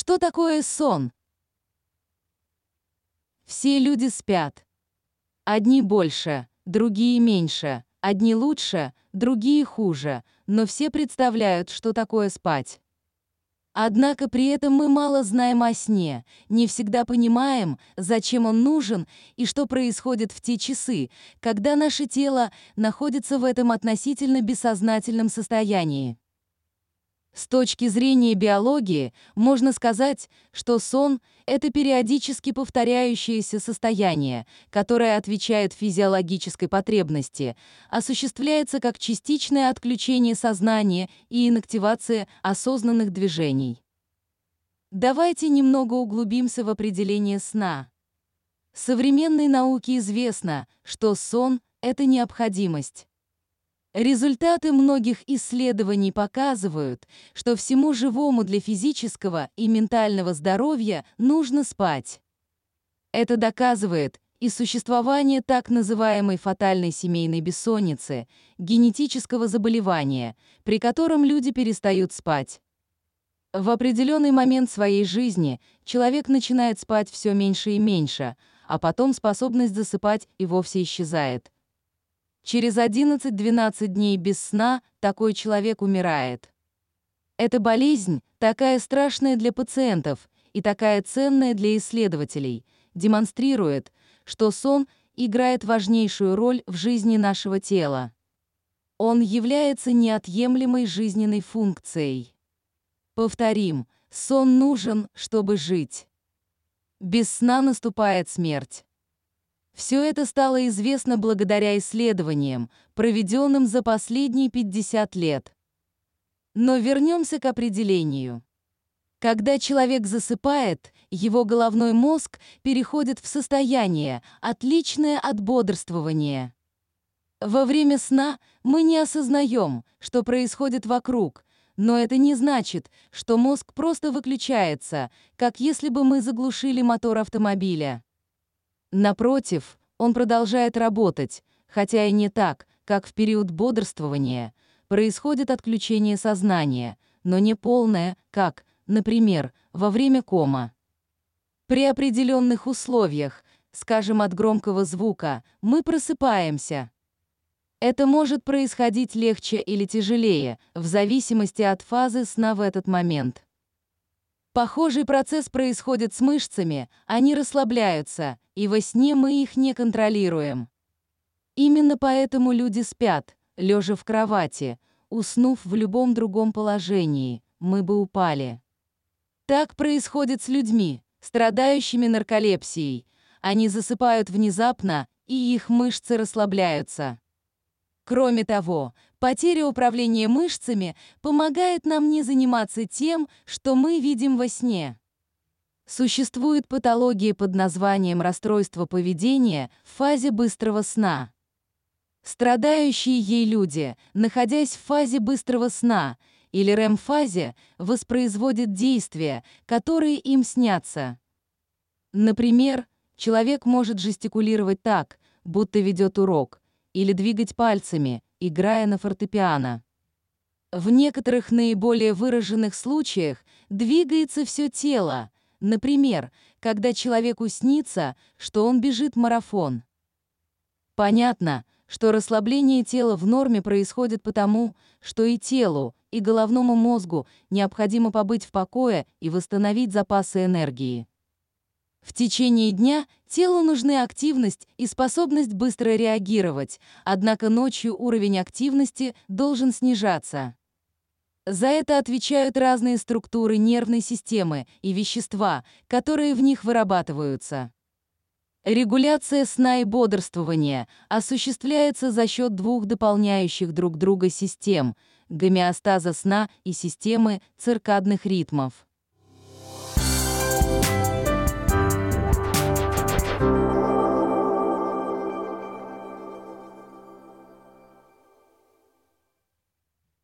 Что такое сон? Все люди спят. Одни больше, другие меньше, одни лучше, другие хуже, но все представляют, что такое спать. Однако при этом мы мало знаем о сне, не всегда понимаем, зачем он нужен и что происходит в те часы, когда наше тело находится в этом относительно бессознательном состоянии. С точки зрения биологии можно сказать, что сон — это периодически повторяющееся состояние, которое отвечает физиологической потребности, осуществляется как частичное отключение сознания и инактивация осознанных движений. Давайте немного углубимся в определение сна. Современной науке известно, что сон — это необходимость. Результаты многих исследований показывают, что всему живому для физического и ментального здоровья нужно спать. Это доказывает и существование так называемой фатальной семейной бессонницы, генетического заболевания, при котором люди перестают спать. В определенный момент своей жизни человек начинает спать все меньше и меньше, а потом способность засыпать и вовсе исчезает. Через 11-12 дней без сна такой человек умирает. Эта болезнь такая страшная для пациентов и такая ценная для исследователей, демонстрирует, что сон играет важнейшую роль в жизни нашего тела. Он является неотъемлемой жизненной функцией. Повторим, сон нужен, чтобы жить. Без сна наступает смерть. Все это стало известно благодаря исследованиям, проведенным за последние 50 лет. Но вернемся к определению. Когда человек засыпает, его головной мозг переходит в состояние, отличное от бодрствования. Во время сна мы не осознаем, что происходит вокруг, но это не значит, что мозг просто выключается, как если бы мы заглушили мотор автомобиля. Напротив, он продолжает работать, хотя и не так, как в период бодрствования. Происходит отключение сознания, но не полное, как, например, во время кома. При определенных условиях, скажем, от громкого звука, мы просыпаемся. Это может происходить легче или тяжелее, в зависимости от фазы сна в этот момент. Похожий процесс происходит с мышцами, они расслабляются, и во сне мы их не контролируем. Именно поэтому люди спят, лежа в кровати, уснув в любом другом положении, мы бы упали. Так происходит с людьми, страдающими нарколепсией. Они засыпают внезапно, и их мышцы расслабляются. Кроме того, потеря управления мышцами помогает нам не заниматься тем, что мы видим во сне. Существует патология под названием расстройство поведения в фазе быстрого сна. Страдающие ей люди, находясь в фазе быстрого сна или РЭМ-фазе, воспроизводят действия, которые им снятся. Например, человек может жестикулировать так, будто ведет урок, или двигать пальцами, играя на фортепиано. В некоторых наиболее выраженных случаях двигается все тело, например, когда человеку снится, что он бежит марафон. Понятно, что расслабление тела в норме происходит потому, что и телу, и головному мозгу необходимо побыть в покое и восстановить запасы энергии. В течение дня телу нужны активность и способность быстро реагировать, однако ночью уровень активности должен снижаться. За это отвечают разные структуры нервной системы и вещества, которые в них вырабатываются. Регуляция сна и бодрствования осуществляется за счет двух дополняющих друг друга систем – гомеостаза сна и системы циркадных ритмов.